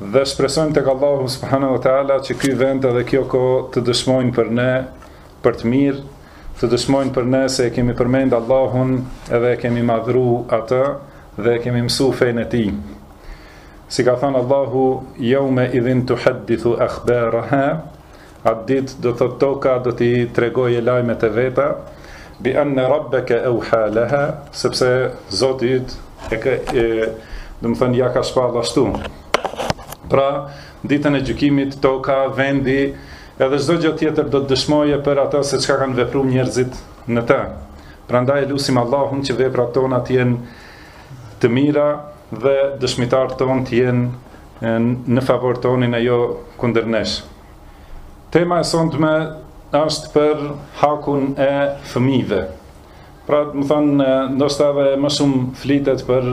Dhe shpresojmë tek Allahu subhanahu wa taala që ky vend edhe kjo kohë të dëshmojnë për ne për të mirë, të dëshmojnë për ne se e kemi përmend Allahun edhe e kemi madhru atë dhe e kemi mësu fenë e tij. Si ka thënë Allahu, jaumeidhin tuhaddithu akhbaraha, Atë ditë do thotë toka do t'i tregojë lajmet e veta, bi anna rabbaka awha laha, sepse Zoti yt e ka e, domethënë ja ka shpallë ashtu. Pra, ditën e gjykimit toka, vendi, edhe çdo gjë tjetër do të dëshmojë për ato se çka kanë vepruar njerëzit në të. Prandaj lusim Allahun që veprat tona të jenë të mira dhe dëshmitarët tonë të jenë në favor tonin e jo kundër nesh. Tema e sontme është për hakun e fëmijëve. Pra, domethënë, ndoshta edhe më shumë flitet për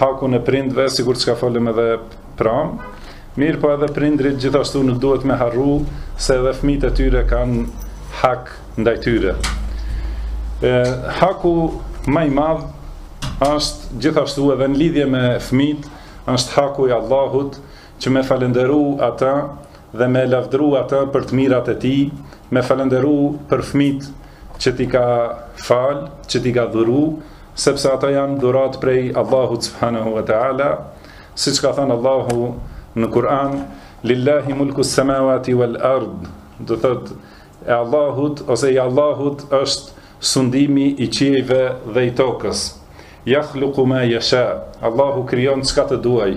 hakun e prindve, sikur që folëm edhe pramë, mirëpo edhe prindrit gjithashtu nuk duhet me harru se edhe fëmijët e tyre kanë hak ndaj tyre. E, haku më i madh është gjithashtu edhe në lidhje me fëmijët, është haku i Allahut, që me falënderu Atë dhe me e lavdru Atë për të mirat e Tij, me falënderu për fëmijët që t'i ka fal, që t'i ka dhuru, sepse ata janë dhuratë prej Allahut subhanahu wa taala, siç ka thënë Allahu në Kur'an, Lillahi mulku samawati wal ard, do thotë e Allahut ose i Allahut është sundimi i qiejve dhe i tokës. Yakhluqu ma yasha. Allahu krijon çka të duaj.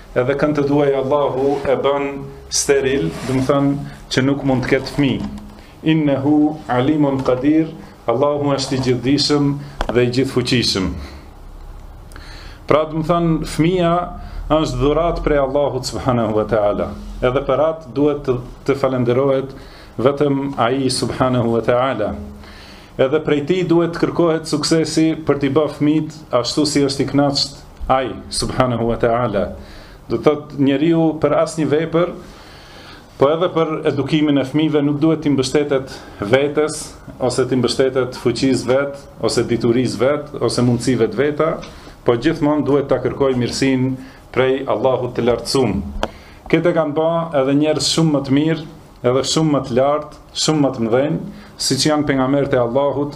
Edhe kënd të duaj Allahu e bën steril, domethënë që nuk mund të ketë fëmijë. Innehu alimun qadir, Allahu është i gjithdijshëm dhe i gjithfuqishëm. Pra domethënë fëmija është dhuratë prej Allahut subhanahu wa taala. Edhe për atë duhet të, të falënderohet vetëm ai subhanahu wa taala. Edhe prej tij duhet të kërkohet suksesi për t'i bërë fëmijët ashtu si është i kënaqur Ai, subhanahu wa ta'ala, do të thotë njeriu për asnjë vepër, po edhe për edukimin e fëmijëve nuk duhet t'i mbështetet vetes ose t'i mbështetet fuqisë vet ose diturisë vet ose mundësive të veta, po gjithmonë duhet ta kërkojë mirësinë prej Allahut të Lartësum. Këtë kanë ba edhe njerëz shumë më të mirë, edhe shumë më të lartë, shumë më të mëdhenj, siç janë pejgamberët e Allahut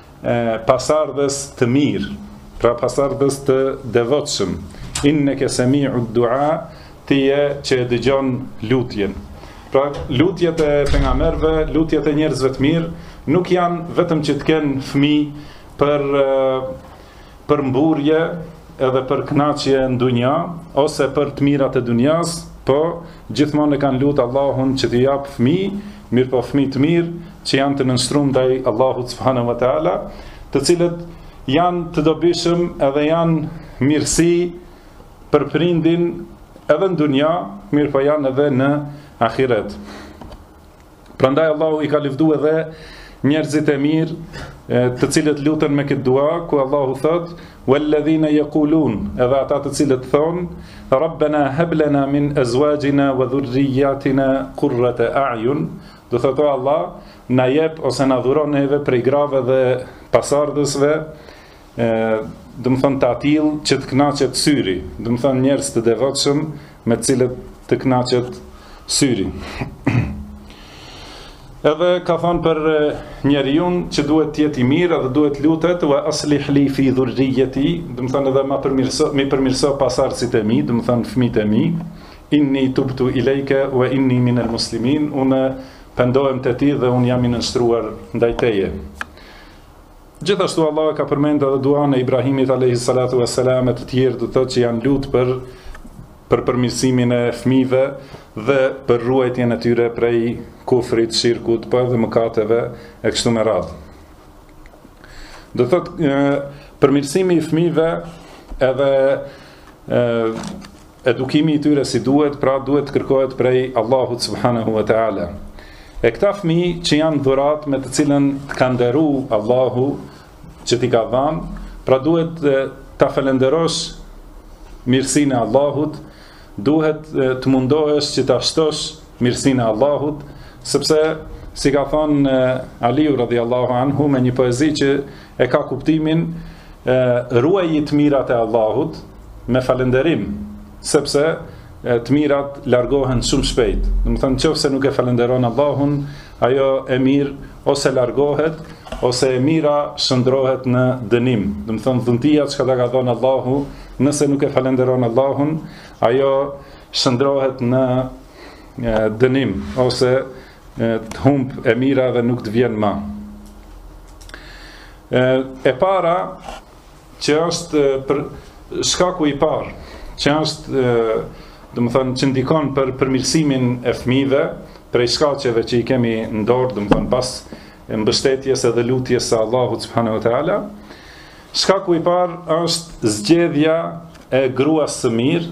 pasardhës të mirë, pra pasardhës të devotshëm. Inneke sami'u du'a, ti je që e dëgjon lutjen. Pra lutjet e pejgamberëve, lutjet e njerëzve të mirë nuk janë vetëm që të kenë fëmijë për për mburrje edhe për kënaqje në dunja ose për të mirat e dunjas, po gjithmonë e kanë lutë Allahun që t'i jap fëmijë, mirëpo fëmijë të mirë që janë të nënshtruar ndaj Allahut subhanahu wa taala, të cilët janë të dobishëm edhe janë mirësi për prindin edhe në dunja, mirëpo janë edhe në ahiret. Prandaj Allahu i ka lëvdu edhe njerëzit e mirë, të cilët luten me këtë dua, ku Allahu thotë, "Walladhina yaqulun", edhe ata të cilët thonë, "Rabbana hab lana min azwajina wa dhurriyyatina qurrata a'yun", domethënë Allah, na jep ose na dhuron neve prej grave dhe pasardhësve e domethënë të atillë që të kënaqet syri, domethënë njerëz të devotshëm me të cilët të kënaqet syri. Edhe ka thonë për njeriu që duhet të jetë i mirë dhe duhet lutet wa aslih li fi dhurriyyati, domethënë edhe më përmirëso, më përmirëso pasardhësit e mi, domethënë fëmijët e mi. Inni tubtu ilayka wa inni min al-muslimin, unë pendohem te ti dhe unë jam i nënshtruar ndaj teje. Gjithashtu Allahu ka përmend edhe duan e Ibrahimit alayhi salatu wassalam e të tjerë domethënë që janë lut për për përmirësimin e fëmijëve dhe për ruajtjen e tyre prej kufrit, shirkut, po edhe mëkateve e kështu me radhë. Domethënë përmirësimi i fëmijëve edhe ë edukimi i tyre si duhet, pra duhet të kërkohet prej Allahut subhanahu wa taala. E këta fëmijë që janë dhuratë me të cilën të ka nderu Allahu që t'i ka dhanë, pra duhet ta falënderosh mirësinë e Allahut, duhet të mundohesh që ta shtosh mirësinë e Allahut, sepse si ka thënë Aliu radhiyallahu anhu me një poezi që E ka kuptimin ruaji të mirat e Allahut me falënderim, sepse të mirat largohen shumë shpejt. Domethënë, qoftë se nuk e falenderon Allahun, ajo e mirë ose largohet, ose e mira shndërrohet në dënim. Domethënë, dhuntia çka ta ka dhonë Allahu, nëse nuk e falenderon Allahun, ajo shndërrohet në dënim, ose të humb e mira dhe nuk të vjen ma. E, e para që është për shkaku i parë, që është domethënë që ndikon për përmirësimin e fëmijëve prej shkaqeve që i kemi në dorë, domethënë pas mbështetjes edhe lutjes së Allahut subhanahu wa taala. Shkaku i parë është zgjedhja e gruas së mirë,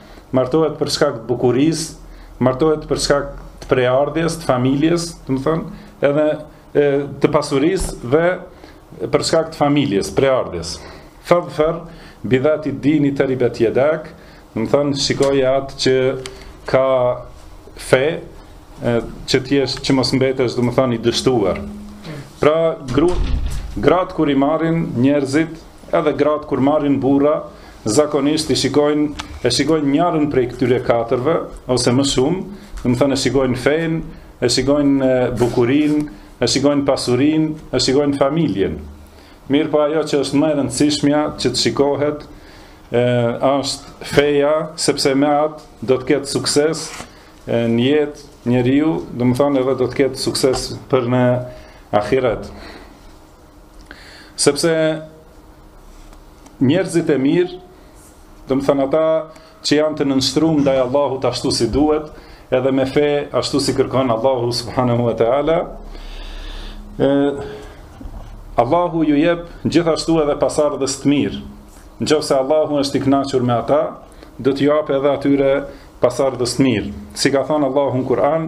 martohet për shkak të bukurisë, martohet për shkak të prejardhjes, të familjes, domethënë, edhe e, të pasurisë dhe për shkak të familjes, prejardhjes. Fadhfer bidhati dini teribet jedak, domethënë, shikoje atë që ka fe, e, që t'jesh, që mos mbetesh, domethënë, i dështuar. Pra, gru, gratë kur i marrin njerëzit, edhe gratë kur marrin burra, zakonisht i shikojnë, e shikojnë njërën prej këtyre katërve, ose më shumë, domethënë e shikojnë fenë, e shikojnë bukurinë, e shikojnë pasurinë, e shikojnë familjen. Mirëpo ajo që është më e rëndësishmja që të shikohet, e, është feja, sepse me atë do të ketë sukses e, në jetë njeriu, domethënë edhe do të ketë sukses për në ahiret. Sepse njerëzit e mirë, domethënë ata që janë të nënshtrum ndaj Allahut ashtu si duhet, edhe me fe ashtu si kërkon Allahu subhanahu wa ta'ala, Allahu ju jep gjithashtu edhe pasardhës të mirë, në qoftë se Allahu është i knaqur me ata, do t'ju japë edhe atyre pasardhës të mirë. Si ka thonë Allahu në Kur'an,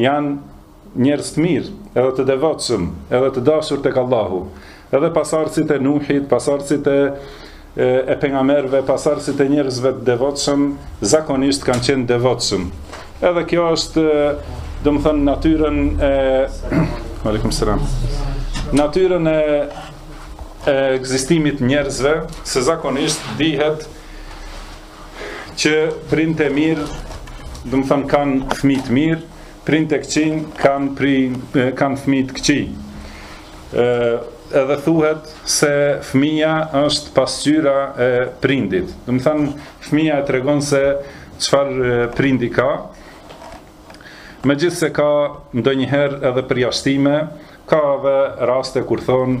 Janë njerëz të mirë, edhe të devotshëm, edhe të dashur tek Allahu. Edhe pasardhësit e Nuhit, pasardhësit e e pejgamberëve, pasardhësit e njerëzve të devotshëm, zakonisht kanë qenë devotshëm. Edhe kjo është, domethënë natyrën e Aleikum selam. Natyrën e e ekzistimit t'njerëzve, se zakonisht dihet që prindt e mirë, domethënë kanë fmijt mirë, prindt e këqij kanë, pri, kanë fmijt këqij. E, edhe thuhet se fmija është pasqyra e prindit. Domethënë, fmija e tregon se çfarë prindi ka, megjithëse ka ndonjëherë edhe përjashtime, ka edhe raste kur thonë,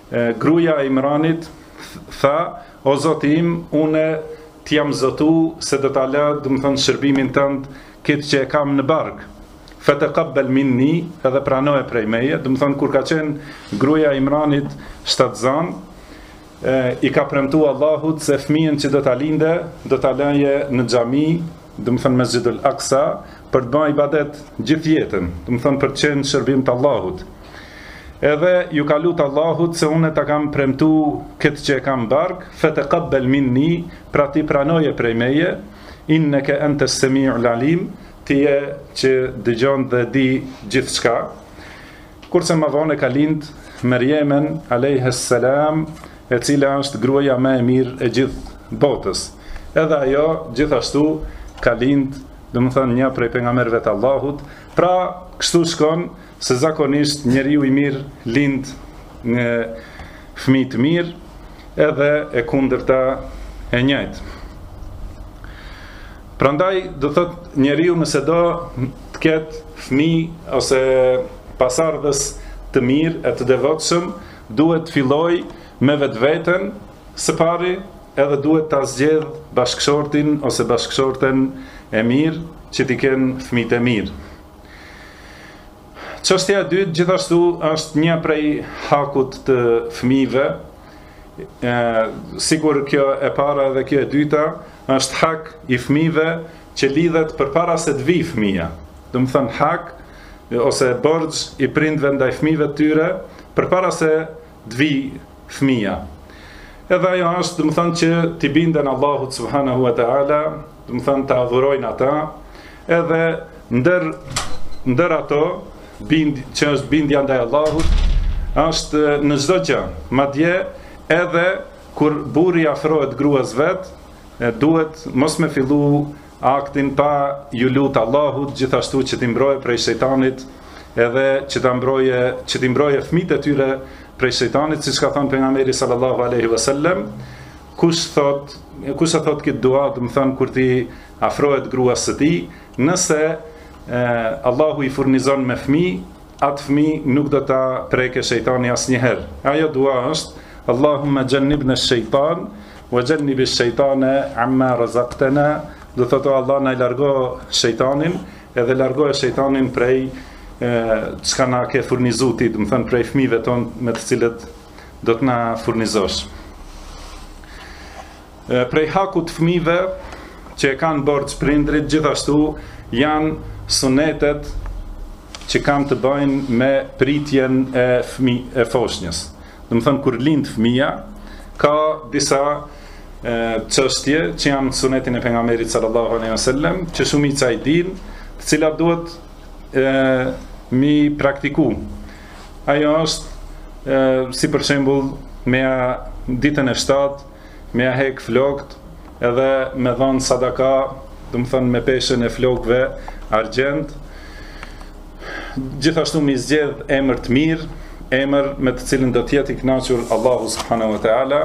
Gruaja e Imranit tha, O Zoti im, unë të jam zotu se do ta lë, domethonë n'shërbimin tënd, këtë që e kam në bark. Fataqabbal minni, edhe pranoje prej meje, domethonë kur ka qenë gruaja e Imranit shtatzanë, i ka premtu Allahut se fëmijën që do ta lindë, do ta lejë në xhami, domethonë Mesxhidul Aksa, për të bërë ibadet gjithë jetën, domethonë për të qenë n'shërbim të Allahut. Edhe ju ka lut Allahut se unë ta kam premtu këtë që e kam n'bark, fetaqabbal minni, pra ti pranoje prej meje, inneke entes-semiul alim, ti je që dëgjon dhe di gjithçka. Kurse më vonë ka lind Merjemen alayhis salam, e cila është gruaja më e mirë e gjithë botës. Edhe ajo gjithashtu ka lind, domethënë një prej pejgamberëve të Allahut, Pra, kështu shkon se zakonisht njeriu i mirë lind një fëmijë të mirë, edhe e kundërta e njëjtë. Prandaj domethënë njeriu nëse do të ketë fëmijë ose pasardhës të mirë e të devotshëm, duhet të fillojë me vetveten Së pari, edhe duhet ta zgjedh bashkëshortin ose bashkëshorten e mirë që t'i kenë fëmijët e mirë. Çështja e dytë gjithashtu është një prej hakut të fëmijëve. Ë sikur kjo e para dhe kjo e dyta është hak i fëmijëve që lidhet përpara se të vijë fëmija. Domethënë hak ose borxh i prindve ndaj fëmijëve të tyre përpara se të vij fëmija edhe ajo është domethënë që t'i binden Allahut subhanahu wa ta'ala domethënë ta adhurojnë ata edhe ndër ndër ato bind, që është bindja ndaj Allahut është në çdo gjë madje edhe kur burri afrohet gruas vet duhet mos me fillu Aktin pa ju lut Allahut gjithashtu që t'i mbrojë prej shejtanit edhe që ta mbrojë që t'i mbrojë fëmijët e tyre prej shejtanit siç ka thënë pejgamberi sallallahu alaihi wasallam kush thot kush e thot këtë dua domethënë kur t'i afrohet gruas së tij nëse e, Allahu i furnizon me fëmijë atë fëmi nuk do ta prekë shejtani asnjëherë. Ajo dua është Allahumma jannibna shejtan Wajannibis shejtana ma razaktena, do thotë o Allah na largo shejtanin, edhe largoje shejtanin prej çka na ke furnizuar ti, domethënë prej fëmijëve ton me të cilët do të na furnizosh. Prej hakut fëmijëve që e kanë borxh prindrit gjithashtu janë sunetet që kanë të bëjnë me pritjen e fëmi e foshnjës. Domethënë, kur lind fëmija, ka disa çështje që janë në sunetin e pejgamberit sallallahu aleyhi wa sallem, që shumica i din, të cilat duhet e, m'i praktiku. Ajo është, e, si për shembul, me ja, ditën e shtatë, me ja hek flokt, edhe me dhënë sadaka, domethënë me peshën e flokëve argjend, gjithashtu m'i zgjedh emër të mirë, emër me të cilin do të jetë i kënaqur Allahu subhanahu wa taala,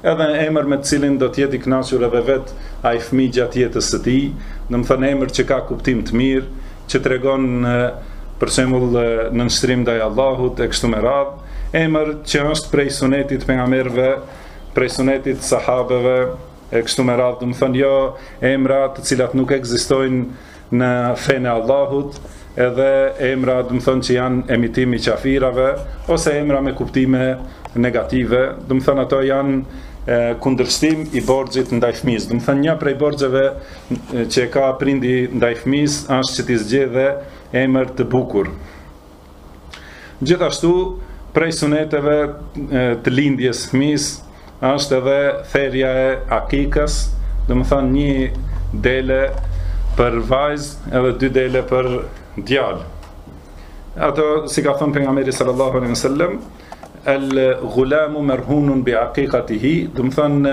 edhe emër me të cilin do të jetë i kënaqur edhe vetë ai fëmijë gjatë jetës së tij, domethënë emër që ka kuptim të mirë, që tregon për shembull nënshtrim ndaj Allahut e kështu me radhë, emër që është prej sunetit pejgamberëve prej sunetit të sahabëve e kështu me radhë, domethënë jo emra të cilat nuk ekzistojnë në fenë e Allahut, edhe emra domethënë që janë emitim i qafirave ose emra me kuptime negative, domethënë ato janë kundërshtim i borxhit ndaj fëmisë. Domethënë një prej borxheve që ka prindi ndaj fëmisë është që t'i zgjedhë emër të bukur. Gjithashtu, prej suneteve të lindjes fëmisë, është edhe therja e akikës, domethanë një dele për vajzë edhe dy dele për djalë. Ato, si ka thënë pejgamberi sallallahu alaihi sallam, el gulamu merhunun bi akikatihi, domethanë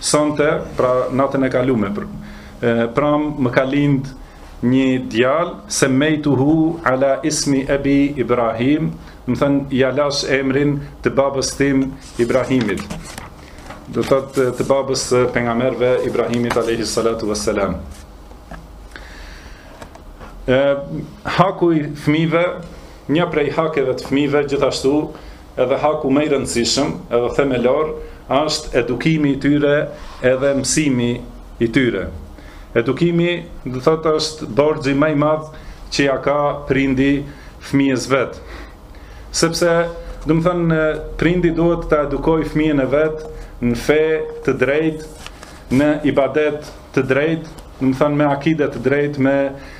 Sonte, pra natën e kalume, pram më ka lind një djalë, semejtuhu ala ismi ebi Ibrahim, domethënë, ja lashë emrin të babës tim Ibrahimit, do thotë të babës pejgamberëve Ibrahimit Alehi Salatu Veselam. Haku i fmive, Një prej hakeve të fëmijëve gjithashtu edhe haku ma i rëndësishëm edhe themelor është edukimi i tyre edhe mësimi i tyre. Edukimi do thotë është borxhi ma i madh që ja ka prindi fëmijës vet. Sepse domethënë prindi duhet ta edukojë fëmijën e vet në fe të drejtë, në ibadet të drejtë, domethënë me akide të drejtë, me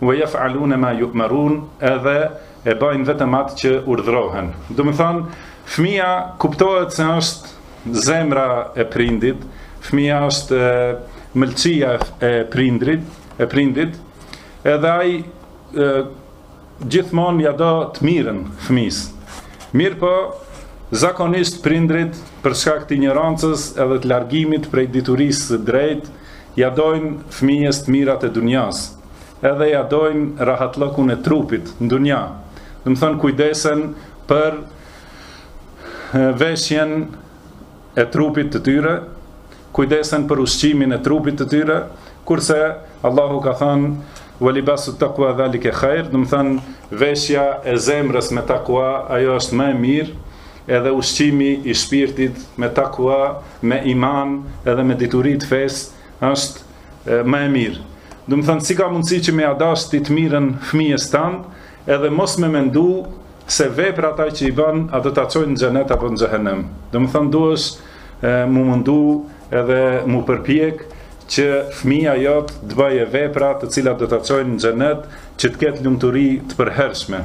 Wa yaf'alune ma yu'marun edhe e bajnë vetëm atë që urdhërohen. Domethënë, fëmija kuptohet se është zemra e prindit, fëmija është mëlçia e prindrit, e prindit, edhe ai gjithmonë ja do të mirën fëmisë. Mirëpo, zakonisht prindrit për shkak të injorancës edhe të largimit prej diturisë së drejtë, Ja dojnë fëmijës të mirat e dunjas, edhe ja dojnë rahatllëkun e trupit në dunja, domethënë kujdesen për veshjen e trupit të tyre, kujdesen për ushqimin e trupit të tyre, kurse Allahu ka thënë walibasu taqwa zalika khair, domethënë veshja e zemrës me takua, ajo është më e mirë, edhe ushqimi i shpirtit me takua, me iman edhe me dituri të fesë është më e mirë. Domethënë si ka mundësi që me ja dash ti të mirën fëmijës tan, edhe mos me mendu se veprat atë që i bën, a do ta çojnë në xhenet apo në xhehenem. Domethënë duhesh mu mundu edhe mu përpjek që fëmija jot të bëjë vepra të cilat do ta çojnë në xhenet, që të ketë lumturi të përhershme.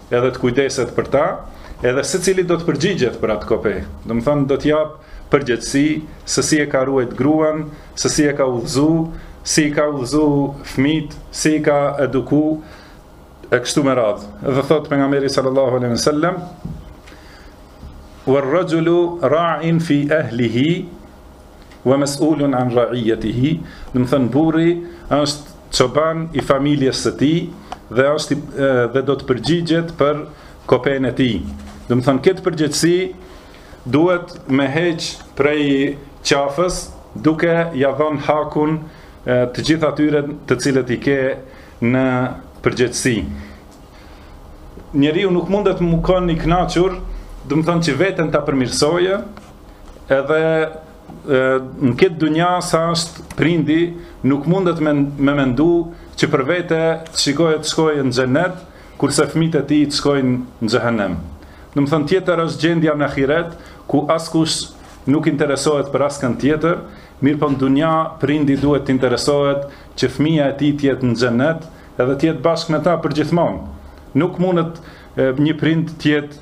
edhe të kujdeset për ta, edhe secili do të përgjigjet për atë kope. Domethënë do të jap përgjegjësi se si e ka ruajt gruan, se si e ka udhëzu, si i ka udhëzu fëmit, si i ka eduku, e kështu me radhë. Dhe thotë Pejgamberi sallallahu alaihi sallam, Verr-rexhulu ra'in fi ehlihi, wa mas'ulun an ra'iyatihi, domethënë burri është çoban i familjes së tij dhe është dhe do të përgjigjet për kopenë e tij. Domethënë këtë përgjegjësi duhet me heq prej qafës duke ja dhënë hakun të gjithë atyre të cilët i ke në përgjegjësi. Njeriu nuk mundet të me kon i kënaqur, domethënë që veten ta përmirësojë, Edhe në këtë dunja sa është prindi, nuk mundet me, me mendu që për vete të shikojë të shkojë në xhenet, kurse fmit e tij të shkojnë në xhehenem. Domethënë tjetër është gjendja në ahiret, ku askush nuk interesohet për askën tjetër, mirëpo po në dunja prindi duhet të interesohet që fmija e tij të jetë në xhenet, edhe të jetë bashkë me ta për gjithmonë. Nuk mundet një prind të jetë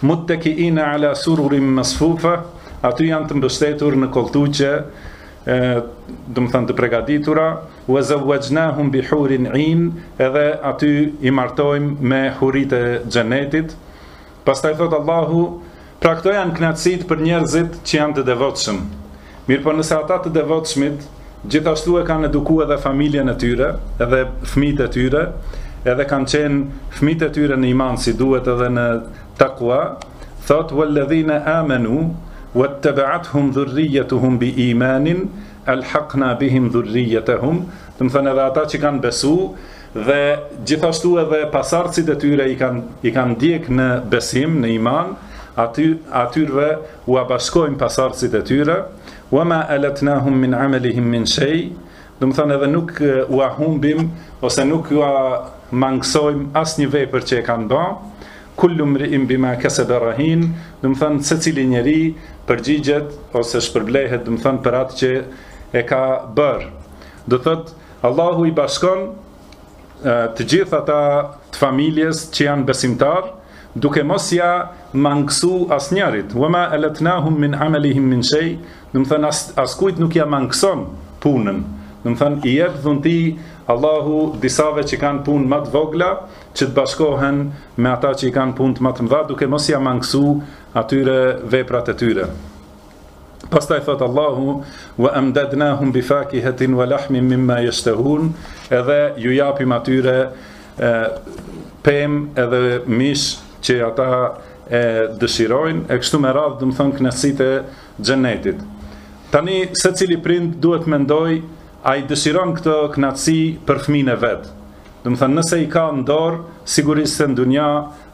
Muttakiina ala sururin masfufa, aty janë të mbështetur në kolltuqe, domethënë të pregaditura, wa zawajnahum bi hurin in, edhe aty i martojmë me hurit e xhenetit. Pastaj thotë Allahu, pra këto janë kënaqësitë për njerëzit që janë të devotshëm. Mirëpo nëse ata të devotshmit gjithashtu e kanë eduku edhe familjen e tyre, edhe fëmijët e tyre, edhe kanë qenë fëmijët e tyre në iman si duhet edhe në takua, thotë walladhina amanu wattaba'athum dhurriyyatuhum biimanin alhaqna bihim dhurriyyatahum, domethënë edhe ata që kanë besu dhe gjithashtu edhe pasardhësit e tyre i kanë i kanë ndjek në besim, në iman, aty atyrve ua bashkojmë pasardhësit e tyre, wama alatnahum min amalihim min shay, domethënë edhe nuk ua humbim ose nuk ua mangësojmë asnjë vepër që e kanë bë, kullu mri'in bima kasaba rahin, domethënë secili njeri përgjigjet ose shpërblehet, domethënë për atë që e ka bërë. Dhe thotë Allahu i bashkon të gjithë ata të familjes që janë besimtarë, duke mos ja mangësu asnjërit, ve ma eletnahum min amelihim min shej, domethënë as, askujt nuk ja mangëson punën, domethënë i jep dhunti Allahu disave që kanë punë ma të vogla, që të bashkohen me ata që i kanë punët ma të mëdha, duke mos ja mangësu atyre veprat e tyre. Pastaj thot Allahu wa amdadnahum bi fakihatin wa lahmin mimma yashtahun, edhe ju japim atyre pemë edhe mish që ata e dëshirojnë, e kështu me radhë domethënë kënaqësitë e xhenetit. Tani, secili prind duhet mendojë, a i dëshiron këto kënaqësi për fëminë e vet. Domethënë, nëse i ka n'dorë, sigurisht se n'dunja,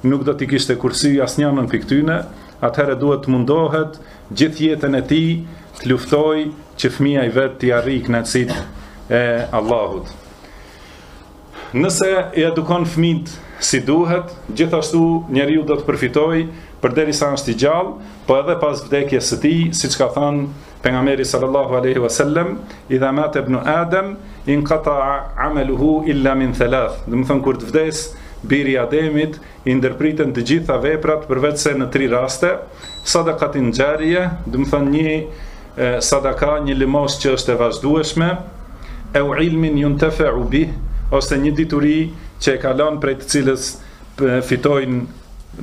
nuk do t'i kishte kursy asnjënën prej tyne, atëherë duhet të mundohet gjithë jetën e tij të luftojë që fëmija i vet t'i arrijë kënaqësitë e Allahut. Nëse i edukon fëmijët si duhet, gjithashtu njeriu do të përfitojë përderisa është i gjallë, po edhe pas vdekjes së tij, siç ka thënë Pejgamberi sallallahu alaihi wasallam idha mata ibn Adam inqata'a amaluhu illa min thalath. Domethënë kur të vdes biri i Ademit i ndërpriten të gjitha veprat përveçse në tri raste, sadaqatin jariya, domethënë një sadaka, një lëmoshë që është e vazhdueshme, aw ilmin yuntafa'u bih ose një dituri që e ka lënë prej të cilës fitojnë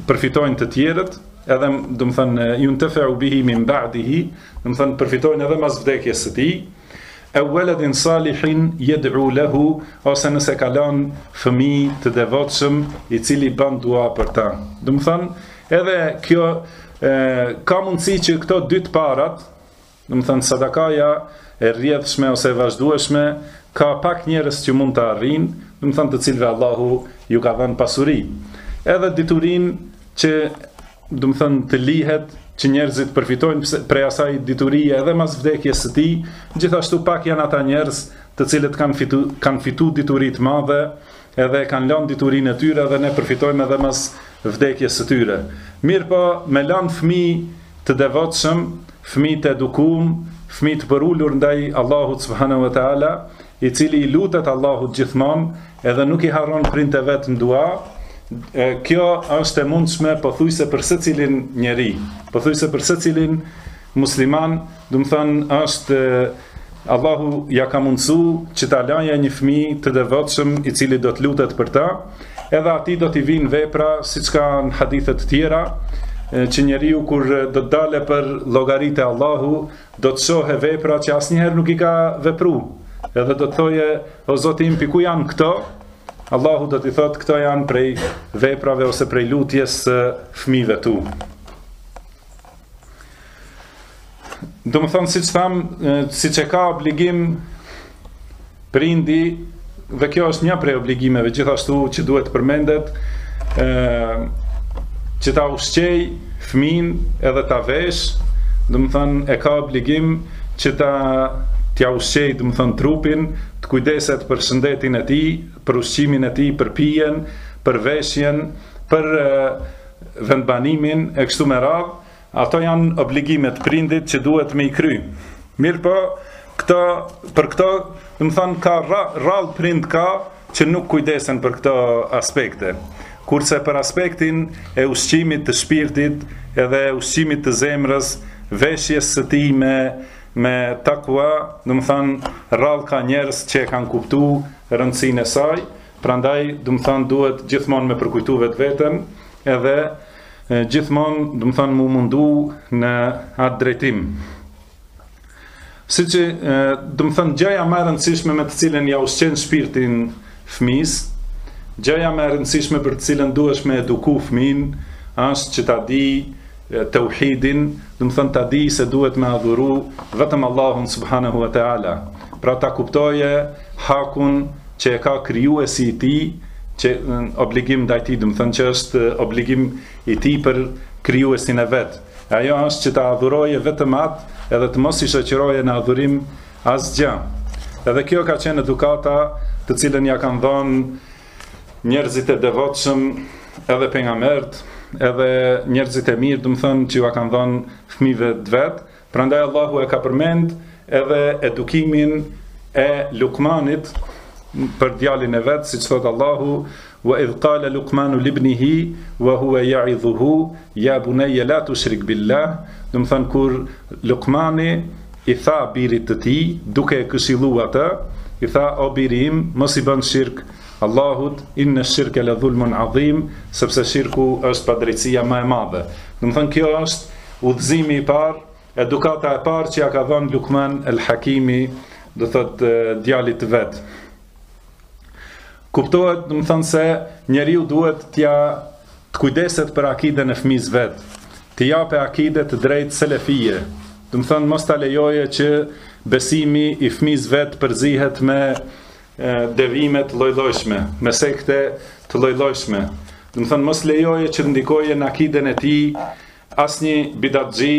përfitojnë të tjerët. Edhe, domethënë, yuntafa'u bihi min ba'dihi, domethënë përfitojnë edhe pas vdekjes së tij. Aw waladin salihin yad'u lahu, ose nëse ka lënë fëmijë të devotshëm, i cili bën dua për të. Domethënë, edhe kjo e, ka mundësi që këto dy të parat, Domethënë sadakaja e rrjedhshme ose e vazhdueshme ka pak njerëz që mund ta arrijnë, domethënë të cilëve Allahu ju ka dhënë pasuri. Edhe diturinë që domethënë të lihet që njerëzit përfitojnë prej asaj diturie edhe mas vdekjes së tij, gjithashtu pak janë ata njerëz të cilët kanë fitu kanë fitu dituri të madhe edhe e kanë lënë diturinë e tyre dhe ne përfitojmë edhe mas vdekjes së tyre. Mirëpo, me lënë fmi të devotshëm, fmi të edukum, fmi të përulur ndaj Allahut Subhanahu wa Ta'ala, i cili i lutet Allahut gjithmonë, edhe nuk i harron prindt e vet në dua, kjo është e mundshme pothujse për secilin njeri, pothujse për secilin musliman, domethënë është Allahu ja ka mundësu që ta laje një fmi të devotshëm i cili do të lutet për ta, edhe atij do t'i vijnë vepra, siç ka në hadithe të tjera, që njeriu kur do të dale për llogari te Allahu, do të shohe vepra që asnjëherë nuk i ka vepru, edhe do të thoje, o Zoti im, pi ku janë këto? Allahu do t'i thotë, këto janë prej veprave ose prej lutjes së fmive tu. Domethënë, siç thamë, siç e ka obligim prindi, dhe kjo është një prej obligimeve, gjithashtu që duhet të përmendet, e, që ta ushqej fmin edhe ta vesh, domethënë, e ka obligim që ta t'ia ushqej, domethënë, trupin, të kujdeset për shëndetin e tij, për ushqimin e tij, për pijen, për veshjen, për... vendbanimin e kështu me radhë, ato janë obligime të prindit që duhet me i kry. Mirëpo, këto, për këto, domethonë, ka rrallë prind ka që nuk kujdesen për këto aspekte. Kurse për aspektin e ushqimit të shpirtit edhe ushqimit të zemrës, veshjes së tij me, me takua, domethonë, rrallë ka njerëz që e kanë kuptu rëndësinë e saj, Prandaj, domethonë duhet gjithmonë me përkujtu vetveten edhe gjithmonë, domethonë, m'u mundu në atë drejtim. Siç, domethonë, gjëja më e rëndësishme me të cilën ja ushqen shpirtin fëmijës, gjëja më e rëndësishme për të cilën duhesh me e eduku fëmijën, është që ta di teuhidin, domethonë ta dijë se duhet me adhuru vetëm Allahun subhanahu wa taala. Pra ta kuptoje hakun që e ka krijuesi i tij, që obligim ndaj tij, domethonë që është obligim i tij për krijuesin e vet. Ajo është që ta adhuroje vetëm atë, edhe të mos i shoqëroje në adhurim asgjë. Edhe kjo ka qenë edukata të cilën ja kanë dhënë njerëzit e devotshëm edhe pejgamberët edhe njerëzit e mirë domethonë që jua kanë dhonë fëmijëve të vet prandaj Allahu e ka përmend edhe edukimin e Lukmanit për djalin e vet siç thot Allahu wa idh qala lukmanu libnihi wa huwa ya'idhuhu Ja bunejje la tushrik billah, domethënë kur Lukmani i tha birit të tij, duke e këshilluar atë, i tha o biri im, mos i bën shirk Allahut, inna shirke la dhulmun adhim, sepse shirku është padrejtësia më e madhe. Domethënë kjo është udhëzimi i parë, edukata e parë që ja ka dhënë Lukman el Hakimi, do të thotë djalit të vet. Kuptohet, domethënë se njeriu duhet të kujdeset për akiden e fëmijës vet, t'i jape akide të drejtë selefije, domethënë mos ta lejoje që besimi i fëmijës vet përzihet me devijime të lloj-llojshme, me sekte të lloj-llojshme. Domethënë mos lejoje që të ndikoje në akiden e tij asnjë bidatxhi,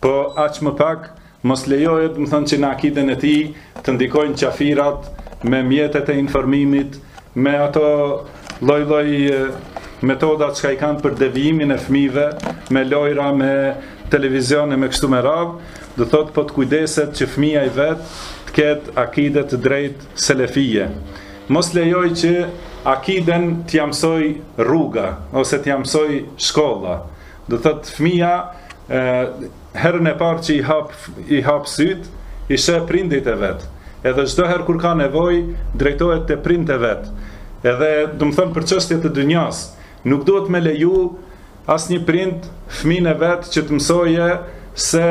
Po aq më pak, mos lejoje domethënë që në akiden e tij të ndikojnë qafirat me mjetet e informimit, me ato lloj lloj metoda çka i kanë për devijimin e fëmijëve, me lojra, me televizione e kështu me radhë, do thotë po të kujdeset që fëmija i vet të ketë akide të drejtë selefije. Mos lejojë që akiden t'ia mësojë rruga ose t'ia mësojë shkolla. Do thotë fëmija ë herën e parë që i hap i hap sytë, i sheh prindët e vet. Edhe çdo herë kur ka nevojë, drejtohet te prindët e vet. Edhe, domethënë për çështje të dynjasë, nuk duhet me leju asnjë prind fëmijën e vet që të mësoje se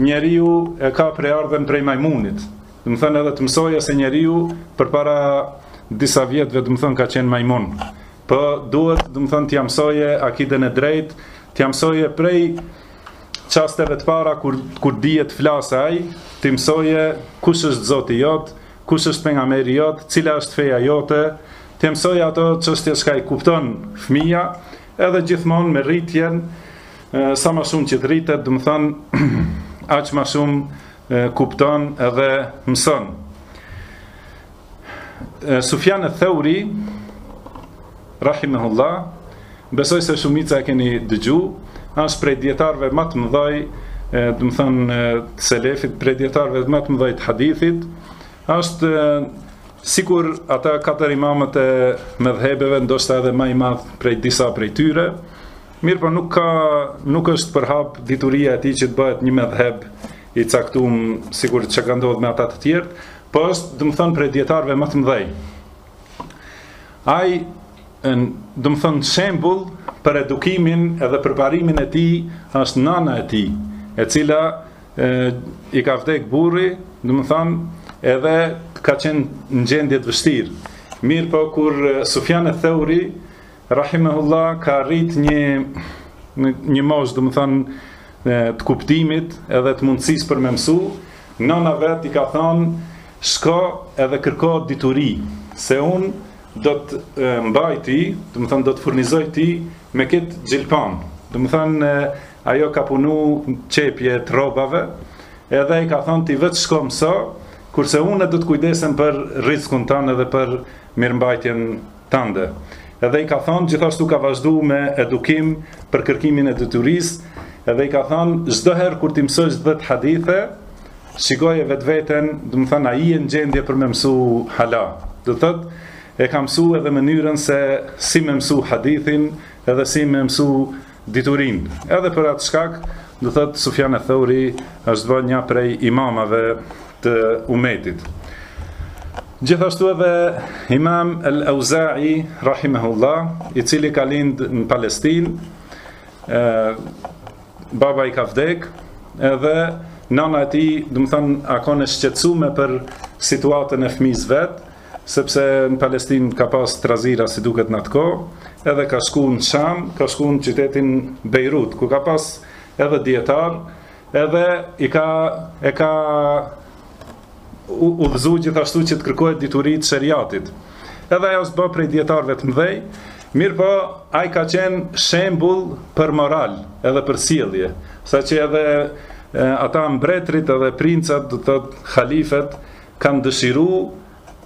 njeriu e ka prejardhjen prej majmunit. Domethënë edhe të mësoje se njeriu përpara disa vjetëve, domethënë ka qenë majmun. Po duhet, domethënë, t'ia mësoje akiden e drejtë, t'ia mësoje prej çasteve të para kur kur di të flasë ai, t'i mësoje kush është Zoti jot, kush është pejgamberi jot, cila është feja jote, t'i mësoje ato çështje çka i kupton fëmija, edhe gjithmonë me rritjen sa më shumë që të rritet, domethënë aq më shumë kupton edhe mëson. Sufjan eth-Theuri, rahimehullah, besoj se shumica e keni dëgju, është prej dijetarëve ma të mëdhaj, domethënë selefit, prej dijetarëve ma të mëdhaj të hadithit, është sikur ata katër imamët e medhhebeve, ndoshta edhe ma i madh prej disa prej tyre, mirëpo nuk ka, nuk është përhap dituria e tij që të bëhet një medhheb i caktum, sikur që ka ndodhë me ata të tjerët, Po është, domethënë prej dijetarëve më të mëdhenj. Ai domethënë shembull për edukimin edhe përparimin e tij është nana e tij, e cila e, i ka vdek burri, domethënë edhe ka qenë në gjendje të vështirë. Mirëpo kur Sufjan eth-Theuri Rahimehullah ka arrit një në një moshë, domethënë të kuptimit edhe të mundësisë për me mësu, nëna vet i ka thënë shko edhe kërko dituri, se un do të mbaj ty, domethënë do të furnizoj ty me kët gjilpan. Domethënë ajo ka punu qepje të rrobave, edhe i ka thënë ti vetë shko mëso, kurse unë do të kujdesem për rrizkun tand edhe për mirëmbajtjen tande. Edhe i ka thënë gjithashtu ka vazhduar me edukim për kërkimin e diturisë, edhe i ka thënë çdo herë kur t'i mësosh 10 hadithe, shikoje vetveten, domethënë, a je në gjendje për me mësu hala. Do thotë, e ka mësu edhe mënyrën se si me mësu hadithin, edhe si me mësu diturinë. Edhe për atë shkak, do thotë Sufjan eth-Theuri është bërë një prej imamave të ummetit. Gjithashtu edhe imam El Auza'i, Rahimehullah, i cili ka lindë në Palestinë, baba i ka vdek, edhe nana e tij, domethënë, u kon e shqetsume për situatën e fmisë vet, Sepse në Palestinë ka pas trazira si duket në atë kohë, edhe ka shku në Sham, ka shku në qytetin Bejrut, ku ka pas edhe dijetarë, edhe i ka, e ka udhëzu gjithashtu që t'i kërkojë dituritë e sheriatit. Edhe ai është bë prej dijetarve të mdhej, mirëpo ai ka qenë shembul për moral edhe për sjellje, saqë edhe ata mbretrit edhe princat, dhe të khalifet, Kanë dëshiru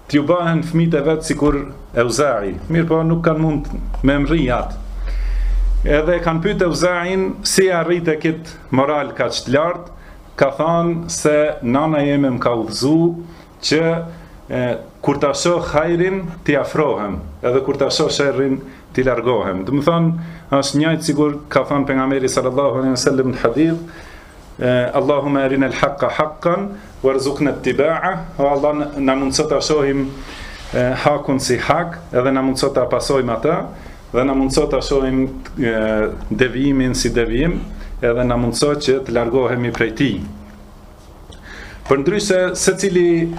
t'ju bahen fmit e vet sikur Euzai, mirëpo nuk kanë mund me mri atë. Edhe kanë pyt Euzain si e arrite kit moral kaq të lartë, ka thanë se nana jeme më ka udhëzu që e, kur ta shoh hajrin t'i afrohem edhe kur ta shoh sherrin t'i largohem. Domethanë, është njajtë sikur ka thanë pejgamberi sallallahu alejhi ve sellem në hadith, Allahumma arina al-haqqa haqqan warzuqna ittiba'a. O Allah, na mundëso ta shohim hakun si hak dhe na mundëso ta pasojmë atë dhe na mundëso ta shohim devijimin si devijim edhe na mundëso që të largohemi prej tij. Për ndryshe, secili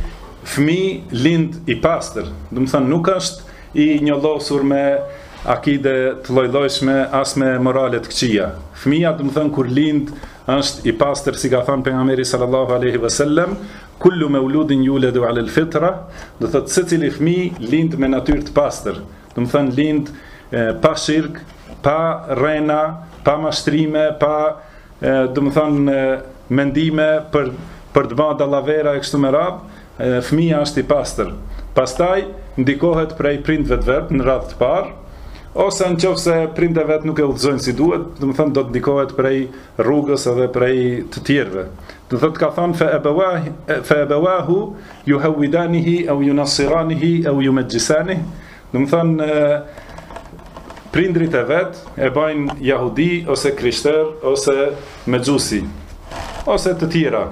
fmi lind i pastër, domethënë, nuk është i njollosur me Akide të llojllojshme as me morale të këqija. Fëmija domethon kur lind është i pastër si ka thënë pejgamberi sallallahu alaihi wasallam, kullu mawludin yuladu ala al-fitra, do të thotë secili fëmijë lind me natyrë të pastër. Domethon lind pa shirk, pa rrena, pa mashtrime, pa domethon mendime për për të bërë dallavera e kështu me radhë, fëmija është i pastër, pastaj ndikohet prej prindërve të vet në radhë të parë, ose në qoftë se prindërit e vet nuk e udhëzojnë si duhet, domethënë do të ndikohet prej rrugës edhe prej të tjerve. Dhe atë ka thënë, fe ebewahu juhewidanihi, eu junasiranihi, eu jumexhisanihi, domethënë, prindrit e vet e bajnë jahudi, ose krishter, ose mexhusi, ose të tjera.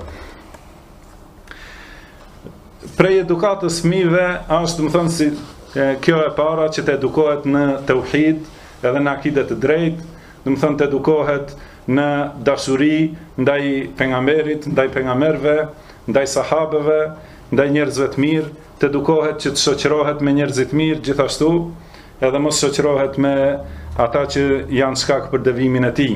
Prej edukatës së fëmijëve është, domethënë si e, kjo e para që të edukohet në tauhid, edhe në akide të drejtë, domethënë të edukohet në dashuri ndaj pejgamberit, ndaj pejgamberëve, ndaj sahabëve, ndaj njerëzve të mirë, të edukohet që të shoqërohet me njerëz të mirë gjithashtu, edhe mos shoqërohet me ata që janë shkak për devijimin e tij.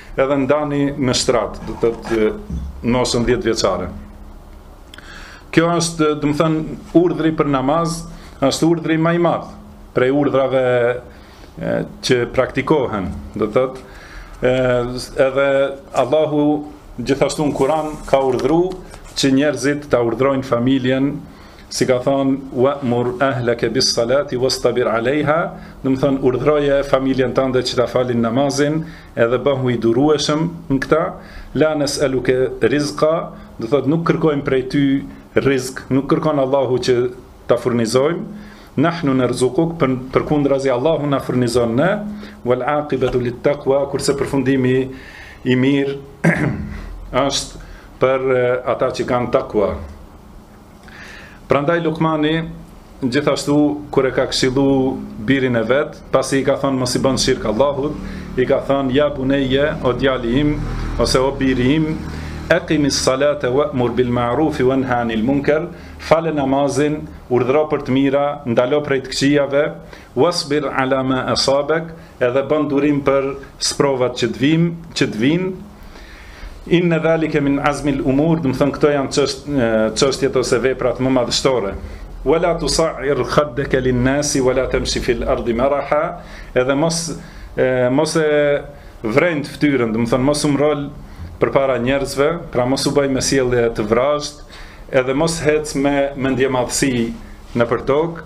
Edhe ndani në shtrat, do të thotë në moshën 10 vjeçare. Kjo është, domethënë, urdhri për namaz, është urdhri më i madh prej urdhrave që praktikohen, do të thotë, edhe Allahu gjithashtu në Kur'an ka urdhëruar që njerëzit ta urdhrojnë familjen siç ka thon wa mur ahlaka bis salati wastabir alaiha domethënë urdhroje familjen tënde që ta falin namazin Edhe bëhu i durueshëm në këtë, La nes'eluke rizqa, do thotë nuk kërkojmë prej ty rizk, nuk kërkon Allahu që ta furnizojmë, Nahnu nerzuquk, por përkundrazi Allahu na furnizon ne, Wal aqibatu lit taqwa, kurse përfundimi i mirë është për ata që kanë takwa. Prandaj Lukmani gjithashtu kur e ka këshillu birin e vet, pasi i ka thënë mos i bëj shirk Allahut, i ka thënë ja buneje o djali im ose o biri im, aqimi salate wa'mur bil ma'ruf wa nha 'anil munkar, fale namazin, urdhëro për të mira, ndalo prej të këqijave, wasbir 'ala ma asabak, Edhe bëj durim për sprovat që të vijnë, që të vijnë. Inna zalika min azmi al-umur, domethënë këto janë çështjet ose veprat më madhështore. Wala tusa'ir khaddaka lin-nasi wala tamshi fil ardi maraha, edhe mos mos e vrenjt fytyrën, domethënë mos u mrrol përpara njerëzve, pra mos u bëj me sjellje të vrazhdë, edhe mos hec me mendjemadhësi nëpër tokë,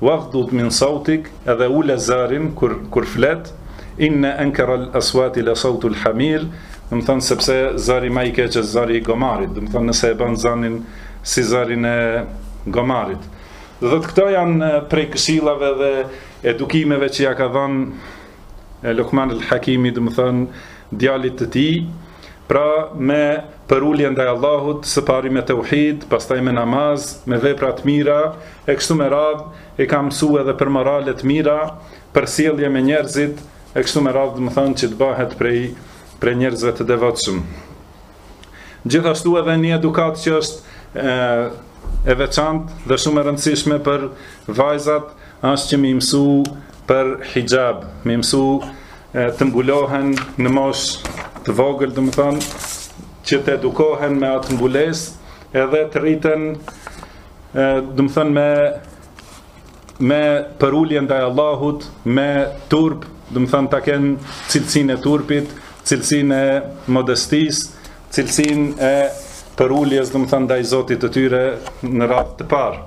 Waghdud min sawtik edhe ule zërin kur kur flet inna ankara al aswati la sawtu al hamir domethënë sepse zëri më i keq është zëri i gomarit domethënë nëse e bën zërin si zërin e gomarit do të këto janë prej këshillave dhe edukimeve që ia ka dhënë Lukman el Hakimi, domethënë, djalit të tij, pra me përulje ndaj Allahut, së pari me teuhid, pastaj me namaz, me vepra t'mira, e kështu me radhë, e ka mësu edhe për morale t'mira, për sjellje me njerëzit, e kështu me radhë, domethënë, që të bahet prej, prej njerëzve të devotshëm. Gjithashtu edhe një edukatë që është e, e veçantë dhe shumë e rëndësishme për vajzat, Asht që m'i mësu për hixhab, m'i mësu të mbulohen në moshë të vogël, domethonë, që të edukohen me atë mbulesë, edhe të rriten, domethonë, me, me përulje ndaj Allahut, me turp, domethonë, të kenë cilësinë e turpit, cilësinë e modestisë, cilësinë e përuljes, domethonë, ndaj Zotit të tyre në radhë të parë.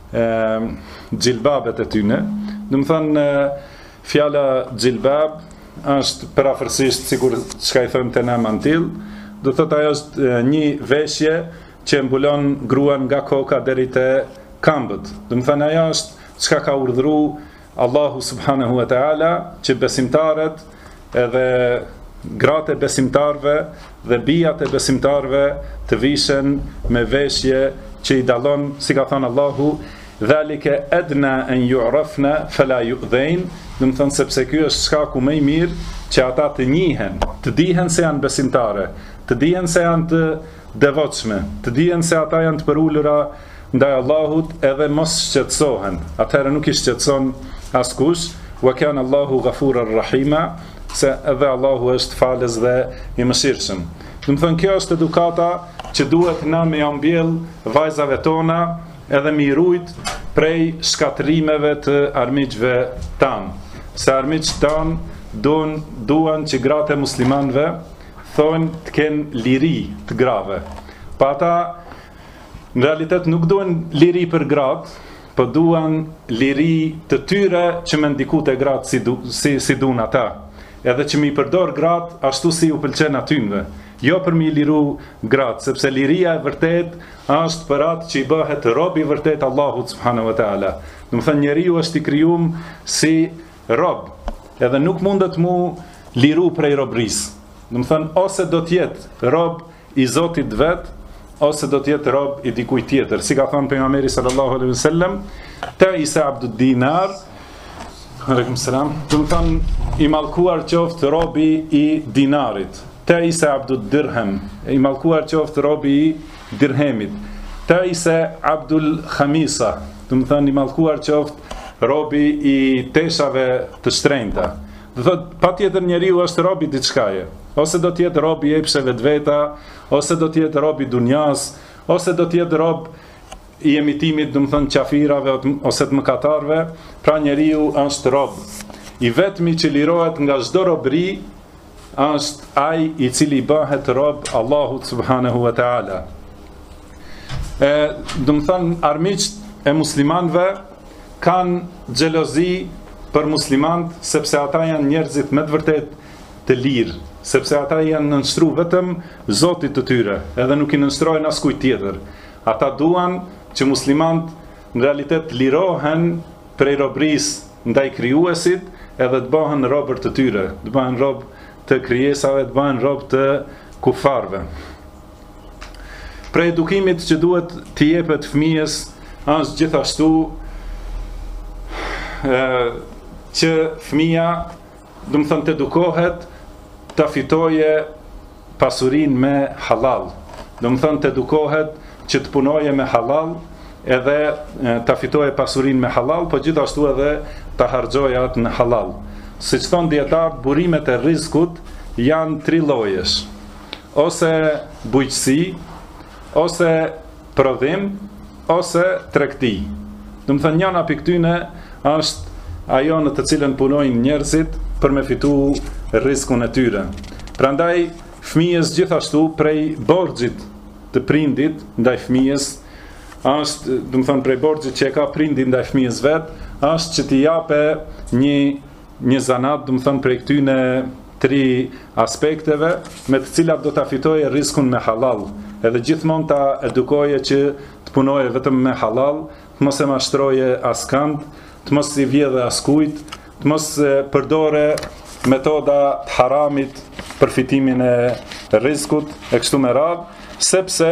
xhilbabet e tyne. Domethonë fjala xhilbab është përafërsisht sikur çka i thojnë te na mantil, do thotë ajo është një veshje që mbulon gruan nga koka deri te kambët. Domethonë ajo është çka ka urdhru Allahu subhanahu wa taala që besimtaret edhe gratë e besimtarëve dhe bijat e besimtarëve të vishen me veshje që i dallon, si ka thonë Allahu, dhalike edna an yu'rafna fala yu'dhain, domethonë sepse ky është shkaku më i mirë që ata të njihen, të dihen se janë besimtare, të dihen se janë të devotshme, të dihen se ata janë të përulura ndaj Allahut edhe mos shqetësohen, atëherë nuk i shqetëson askush, wa kana Allahu ghafuran rahima, se edhe Allahu është falës dhe i mëshirshëm. Domethonë kjo është edukata që duhet na me ja mbjell vajzave tona edhe m'i rujt prej shkatërrimeve të armiqve tanë. Se armiqt tanë duan duan që gratë e muslimanëve thojnë të kenë liri të grave. Po ata Në realitet nuk duan liri për gratë, po duan liri të tyre që me ndiku te gratë si, du, si, si dun ata, edhe që m'i përdor gratë ashtu si u pëlqen atynve, jo për m'i liru gratë, sepse liria e vërtetë është për atë që i bëhet rob i vërtetë i Allahut subhanahu wa ta'ala. Domethënë njeriu është i krijum si rob, edhe nuk mundet m'u liru prej robërisë. Domethënë ose do t'jetë rob i Zotit vet ose do të jetë rob i dikujt tjetër. Si ka thonë pejgamberi sallallahu alaihi wasallam, teisa abdud dinar, Aleikum selam. Domethonë i mallkuar qoftë robi i dinarit. Teisa abdud dirham, i mallkuar qoftë robi i dirhemit. Teisa abdul khamisa, domethonë i mallkuar qoftë robi i teshave të shtrenjta. Do thot, patjetër njeriu është rob i diçkaje, ose do të jetë rob i epsheve të veta, ose do të jetë rob i dunjas, ose do të jetë rob i imitimit, domethënë, qafirave, ose të mëkatarëve, pra njeriu është rob. I vetmi që lirohet nga çdo robëri, është ai i cili bëhet rob i Allahu subhanahu wa ta'ala. E, domethënë, armiqt e muslimanëve, kanë xhelozi për muslimanët sepse ata janë njerëzit me të vërtetë të lirë, sepse ata i janë nënshtru vetëm Zotit të tyre, edhe nuk i nënshtrohen askujt tjetër. Ata duan që muslimanët në realitet të lirohen prej robërisë ndaj krijuesit edhe të bëhen robër të tyre, të bëhen rob të krijesave, të bëhen rob të kufarëve. Prej edukimit që duhet të jepet fëmijës është gjithashtu ë që fëmija, domethënë të edukohet të fitojë pasurinë me hallall. Domethënë të edukohet që të punojë me hallall edhe të fitojë pasurinë me hallall, po gjithashtu edhe ta harxhojë atë në hallall. Siç thonë dijetarët, burimet e rizkut janë tri llojesh. ose bujqësi, ose prodhim, ose tregti. Domethënë njana prej këtyne është ajo në të cilën punojnë njerëzit për me fitu rizkun e tyre. Prandaj, fëmijës gjithashtu prej borxhit të prindit ndaj fëmijës, është, domethënë, prej borxhit që e ka prindi ndaj fëmijës vet, është që t'i japë një një zanat, domethënë prej këtyre tri aspekteve me të cilat do ta fitojë rizkun me hallall, edhe gjithmonë ta edukojë që të punojë vetëm me hallall, të mos e mashtrojë askënd, të mos i vjedhë askujt, të mos përdorë metoda të haramit për fitimin e rizkut e kështu me radhë, sepse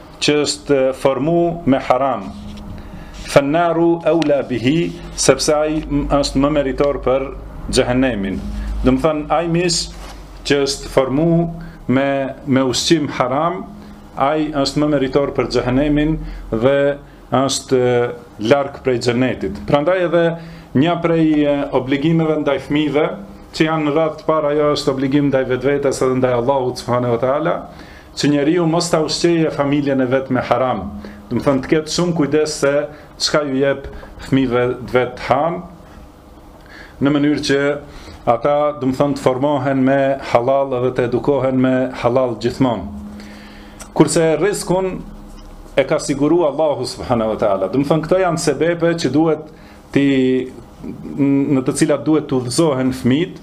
që është formu me haram fen-naru eula bihi sepse ai është më meritor për xhehenemin domethënë ai mish që është formu me, me ushqim haram ai është më meritor për xhehenemin dhe është larg prej xhenetit prandaj edhe një prej obligimeve ndaj fmijve që janë në radhë të parë ajo është obligim ndaj vetvetes edhe ndaj Allahu subhanahu wa taala Që njeriu mos ta ushqejë familjen e vet me haram, domethënë të ketë shumë kujdes se çka ju jep fëmijëve të vet të hanë, në mënyrë që ata domethënë të formohen me hallall dhe të edukohen me hallall gjithmonë. Kurse rizkun e ka siguruar Allahu subhanahu wa taala. Domethënë këto janë sebepe që duhet të në të cilat duhet të udhëzohen fëmijt,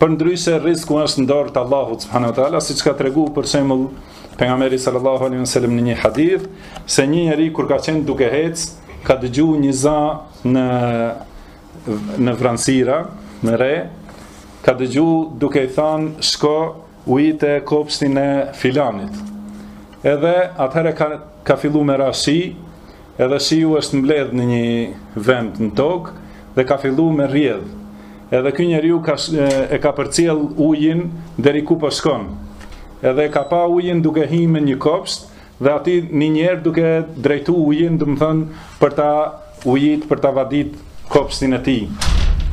përndryshe rizku është n'dorë të Allahut subhanahu ve teala, siç ka tregu për shembull pejgamberi sallallahu alejhi ve selem në një hadith, se një njeri kur ka qenë duke ec, ka dëgju një za në, në vranësira, në re, ka dëgju duke i thanë shko ujte kopshtin e filanit. Edhe atëherë ka, ka fillu me ra shi, Edhe shiu është mbledh në një vend në tokë dhe ka fillu me rrjedh. Edhe ky njeriu ka e ka përcjell ujin deri ku po shkon. Edhe e ka pa ujin duke hi në një kopsht dhe aty një njeri duke drejtu ujin, domethënë për ta ujit, për ta vadit kopshtin e tij.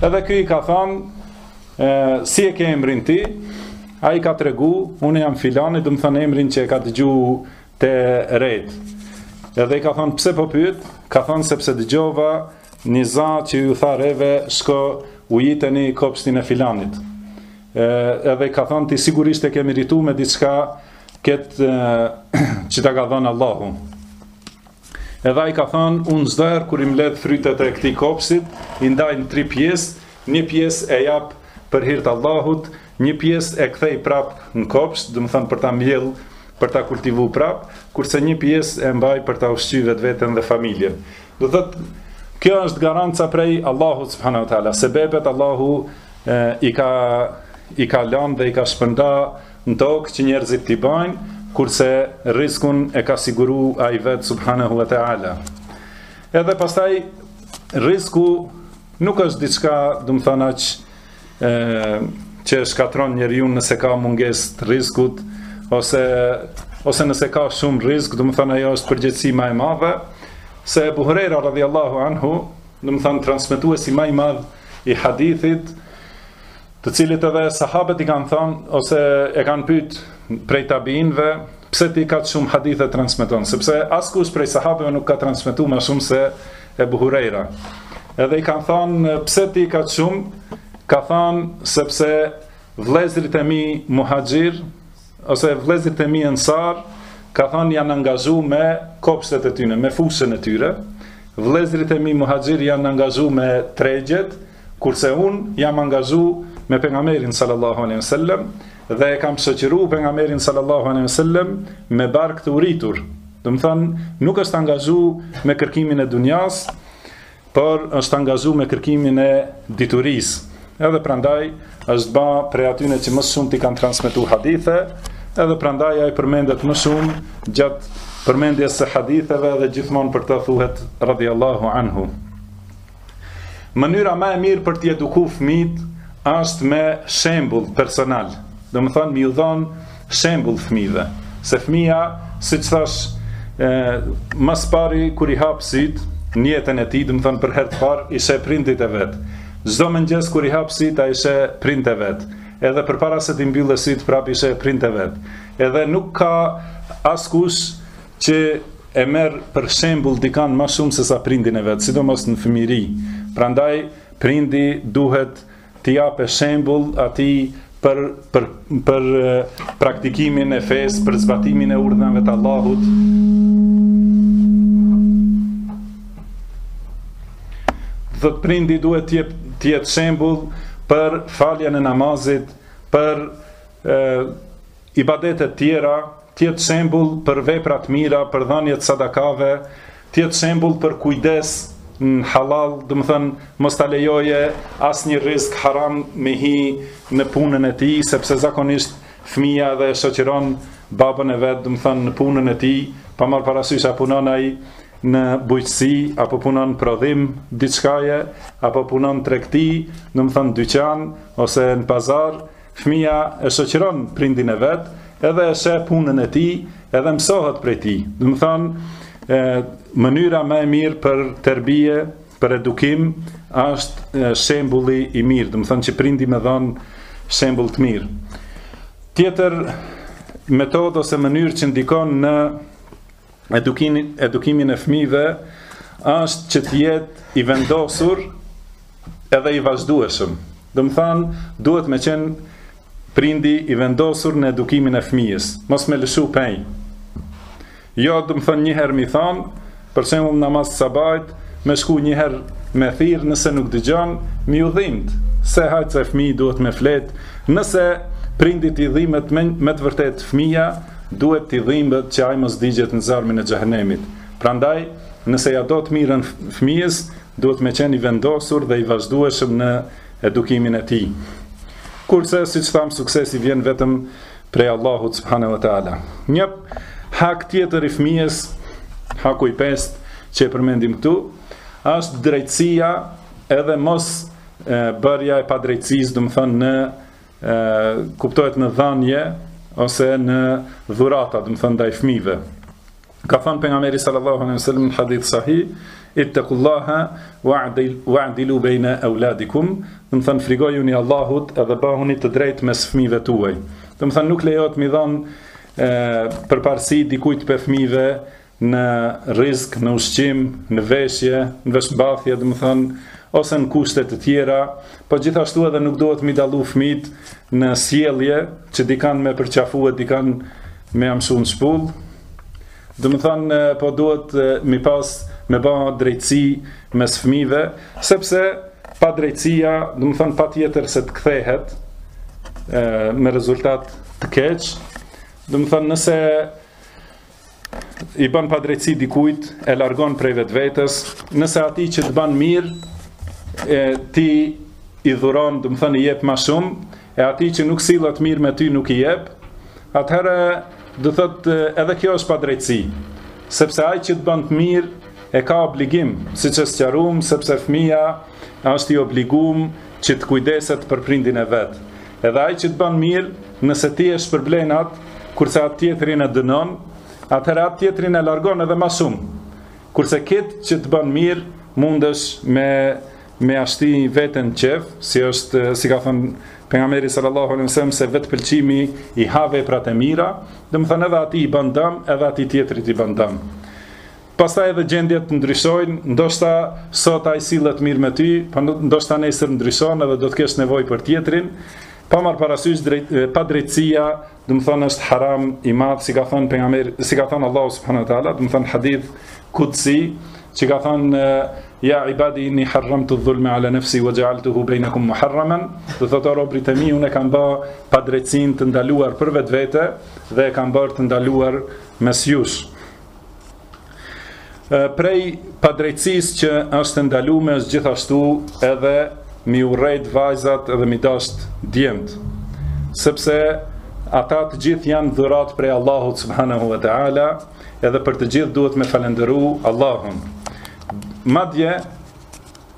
Edhe ky i ka thënë si e ke emrin ti? Ai ka tregu, unë jam filani, domethënë emrin që e ka dëgju Te retë. Edhe i ka thonë pse po pyt? Ka thonë sepse dëgjova një za që iu tha reve shko ujiteni kopshtin e filanit. Edhe i ka thonë ti sigurisht e ke meritu me diçka këtë që ta ka dhënë Allahu. Edhe ai ka thonë unë çdo herë kur i mbledh frytet e këtij kopshtit, i ndaj në tri pjesë, një pjesë e jap për hir të Allahut, Një pjesë e kthej prap në kopsht, domethënë për ta mbjell, për ta kultivu prap, kurse një pjesë e mbaj për ta ushqy vetveten dhe familjen. Do të thotë kjo është garanca prej Allahut subhanahu wa taala, sebebet Allahu e, i ka i ka lënë dhe i ka shpërnda në tokë që njerëzit t'i bajnë, kurse rizkun e ka siguru ai vetë subhanahu wa ta'ala. Edhe pastaj, rizku nuk është diçka, domethënë që, e, që e shkatërron njeriun nëse ka mungesë të rizkut ose ose nëse ka shumë rizk, domethënë ajo është përgjegjësi ma e madhe se Ebu Hurejra radhiyallahu anhu, domethënë transmetuesi ma i madh i hadithit, të cilit edhe sahabët i kanë thënë ose e kanë pyet prej tabiinëve, pse ti kaq shumë hadithe transmeton, sepse askush prej sahabëve nuk ka transmetu ma shumë se Ebu Hurejra. Edhe i kanë thanë, pse ti kaq shumë? Ka thanë, sepse vllezrit e mi muhaxhir, ose vllezrit e mi ensar, ka thanë janë angazhu me kopshtet e tyne, me fushën e tyre, vllezrit e mi muhaxhir janë angazhu me tregjet, Kurse unë jam angazhu me pejgamberin sallallahu aleyhi sallem dhe e kam shoqëru pejgamberin sallallahu aleyhi sallem me bark të uritur. Domethënë, nuk është angazhu me kërkimin e dunjas, por është angazhu me kërkimin e diturisë. Edhe prandaj është ba prej atyne që më së shumti kanë transmetu hadithe, edhe prandaj ai përmendet më shumë gjatë përmendjes së haditheve dhe gjithmonë për të thuhet radiallahu anhu. Mënyra më e mirë për t'i edukuar fëmijët është me shembull personal. Domethonë, me u dhon shembull fëmijëve, se fëmija, siç thash, ma së pari kur i hap syt në jetën e tij, domethonë për herë të parë i sheh prindit e vet. Çdo mëngjes kur i hap syt ai sheh prindit e vet. Edhe përpara se t'i mbyllë syt prapë i sheh prindit e vet. Edhe nuk ka askush që e merr për shembull dikan ma shumë se sa prindin e vet, sidomos në fëmijëri. Prandaj prindi duhet t'i japë shembull atij për për për praktikimin e fesë, për zbatimin e urdhnave të Allahut. Dhe prindi duhet të jetë të jetë shembull për faljen e namazit, për Ibadetet tjera, të jetë shembull për vepra të mira, për dhënie të sadakave, të jetë shembull për kujdes në halal, domethonë mos ta lejoje asnjë rizk haram me hi në punën e tij, sepse zakonisht fëmija edhe e shoqëron babën e vet, domethonë në punën e tij, pa marr parasysh a punon ai në bujqësi, apo punon në prodhim, diçkaje, apo punon tregti, domethonë dyqan, ose në pazar, Fëmija e shoqëron prindin e vet, edhe e sheh punën e tij, edhe mësohet prej tij. Domethonë, ë mënyra më e mirë për terbije, për edukim është shembulli i mirë, domethonë që prindi me dhon shembull të mirë. Tjetër metodë ose mënyrë që ndikon në edukimi, edukimin e fmive është që të jetë i vendosur edhe i vazhdueshëm. Domethanë, duhet me qenë prindi i vendosur në edukimin e fmijës, mos me lëshu pe. Jo, domethanë, njëherë me i thanë, për shembull namaz të sabahit, me shku njëherë me thirrë, nëse nuk dëgjon, me iu dhimbt, se hajt se fmi duhet me fletë, nëse prindit i dhimbet me, me të vërtet fmija, Duhet t'i dhimbet që ai mos digjet në zjarmin e xhehenemit. Prandaj, nëse ia do të mirën fëmijës, duhet me qenë i vendosur dhe i vazhdueshëm në edukimin e tij. Kurse, siç thamë, suksesi vjen vetëm prej Allahut subhanahu wa taala. Një hak tjetër i fëmijës, haku i pestë që e përmendim këtu, është drejtësia edhe mos e, bërja e padrejtësisë, domethonë në ë kuptohet në dhënie ose në dhurata, domethanë ndaj fëmijëve. Ka thënë pejgamberi sallallahu alaihi wasallam në hadith sahih, ittaqullaha wa'dil wa'dilu baina auladikum, domethanë frigojuni Allahut edhe bahuni të drejtë mes fëmijëve tuaj. Domethanë nuk lejohet me i dhon ë përparësi dikujt prej fëmijëve në rrezik, në ushqim, në veshje, në veshmbathje, domethënë, ose në kushte të tjera, po gjithashtu edhe nuk duhet mi dallu fmit në sjellje, që dikan me përqafu e dikan me mshu në shpull, domethënë, po duhet mi pas me ba drejtësi mes fmive, sepse padrejtësia, domethënë, patjetër se të kthehet, me rezultat të keq, domethënë, nëse i bën padrejtësi dikujt, e largon prej vetëvetes, nëse atij që të bën mirë, e, ti i dhuron, domethënë i jep ma shumë, e atij që nuk sillet mirë me ty nuk i jep, atëherë do thotë edhe kjo është padrejtësi, sepse ai që të bën të mirë, e ka obligim, siç e sqarum sepse fëmija, është i obligum që të kujdeset për prindin e vet. Edhe ai që të bën mirë, nëse ti e shpërblen atë, kurse atë tjetrin e dënon, atëherë atë tjetrin e largon edhe ma shumë. Kurse kët që të bën mirë, mundesh me me e shti veten qejf, siç është si ka thënë pejgamberi sallallahu alaihi wasallam se vetëpëlqimi i ha veprat e mira, domethonë edhe atij i ban dam, edhe atij tjetrit i ban dam. Pastaj edhe gjendjet ndryshojnë, ndoshta sot ai sillet mirë me ty, po ndoshta nesër ndryshon edhe do të kesh nevojë për tjetrin. Pa marr parasysh drejt padrejtësia, domethonë është haram i madh, si ka thënë pejgamberi, si ka thënë Allahu subhanahu wa taala, domethonë hadith kutsi, që ka thënë ja ibadi inni harramtu dhulma ala nafsi wa ja'altuhu bainakum muharraman, do të thotë robërit e mi unë e kam bë padrejtësinë të ndaluar për vetvete dhe e kam bërë të ndaluar mes jush. Prej padrejtësisë që është e ndalume është gjithashtu edhe mi urrejt vajzat edhe mi dasht djemt, sepse ata të gjithë janë dhuratë prej Allahut subhanahu wa taala, edhe për të gjithë duhet me falënderu Allahun. Madje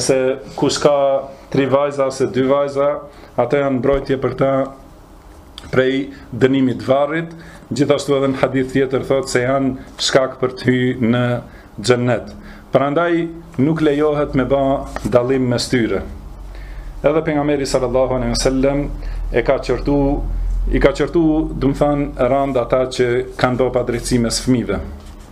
se kush ka tri vajza ose dy vajza, ato janë mbrojtje për ta prej dënimit të varrit, gjithashtu edhe në hadith tjetër thotë se janë shkak për të hy në xhennet. Prandaj nuk lejohet me ba dallim mes tyre. Edhe pejgamberi sallallahu alaihi wasallam e ka qortu, i ka qortu, domethanë, randë ata që kanë bë padrejtësi mes fmive.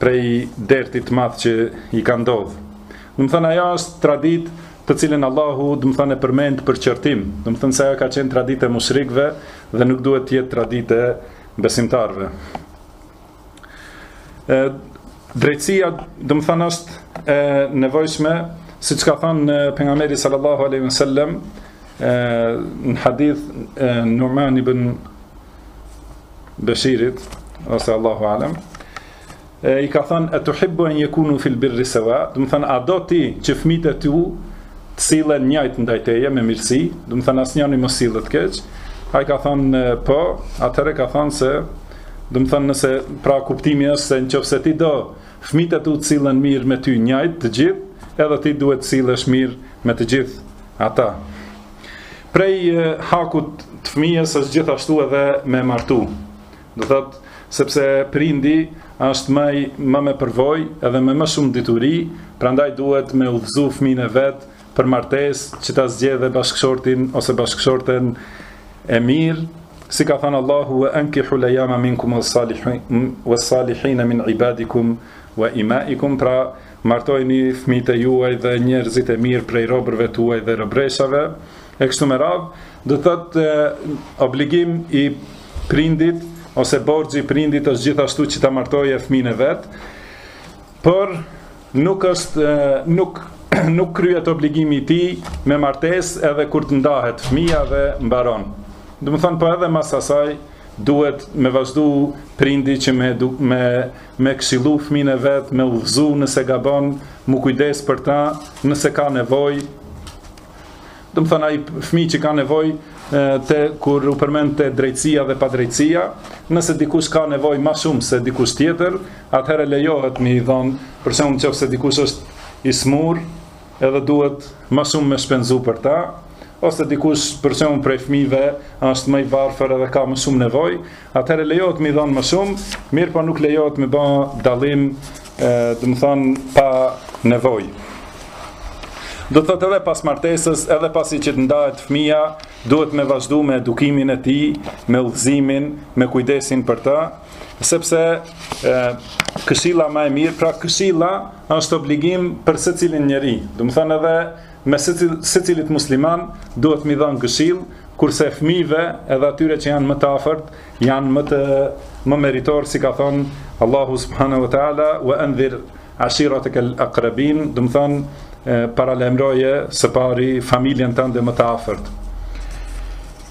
prej dertit të madh që i ka ndodh. Domethënë ajo është traditë të cilën Allahu domethënë e përmend për qortim. Domethënë se ajo ka qenë traditë e mushrikëve dhe nuk duhet të jetë traditë e besimtarëve. Ë drejtësia domethënë është e nevojshme, siç ka thënë pejgamberi sallallahu alaihi wasallam në hadith Numan ibn Beshirit, ose Allahu Alem, e, i ka thënë, etuhibbu en jekunu fil birri seva, domethënë, a do ti që fmit e tu të sillen njajt ndaj teje me mirësi, domethënë, asnjani mos sillet keq, a i ka thënë, po, atëherë ka thënë se, domethënë, nëse pra kuptimi është se në qoftë se ti do, fmit e tu të sillen mirë me ty njajt të gjithë, edhe ti duhet të sillesh mirë me të gjithë ata. Prej hakut të fëmijës është gjithashtu edhe me martu. Do thot, sepse prindi është më më me përvojë edhe me më shumë dituri, prandaj duhet me udhëzu fëmin e vet për martesë që ta zgjedhë bashkëshortin ose bashkëshorten e mirë, si ka thënë Allahu wa ankihu layama minkum was-salihin was-salihin min ibadikum wa imaikum pra Martojini fëmijët e juaj dhe njerëzit e mirë prej robërve tuaj dhe robreshave, e kështu me radhë, do të thotë obligim i prindit ose borxhi i prindit është gjithashtu që ta martojë fëmin e vet, por nuk është nuk nuk kryhet obligimi i tij me martesë edhe kur të ndahet fëmia dhe mbaron. Domethënë po edhe mas asaj duhet me vazhdu prindi që me me me këshillu fëmin e vet me udhëzu nëse gabon mu kujdes për ta nëse ka nevoj domethënë ai fëmi që ka nevoj te kur u përmend te drejtësia dhe padrejtësia, nëse dikush ka nevojë më shumë se dikush tjetër, atëherë lejohet me i dhon, për shembull nëse dikush është i smur, edhe duhet më shumë me shpenzu për ta, ose dikush për shembull prej fmijve është më i varfër edhe ka më shumë nevoj, atëherë lejohet mi dhonë më shumë, mirëpo nuk lejohet me ba dallim, domethanë, pa nevoj. Do të thotë edhe pas martesës, edhe pasi që të ndahet fmija, duhet me vazhdu me edukimin e tij, me udhëzimin, me kujdesin për ta, sepse e, këshila ma e mirë, pra këshila, është obligim për secilin njeri, domethënë edhe me secil, secilit musliman duhet mi dhënë këshill, kurse fëmijëve edhe atyre që janë më të afërt, janë më më meritor si ka thënë Allahu subhanahu wa taala wa anzir ashiratak al-aqrabin, domethënë paralajmëroje së pari familjen tënde më të afërt.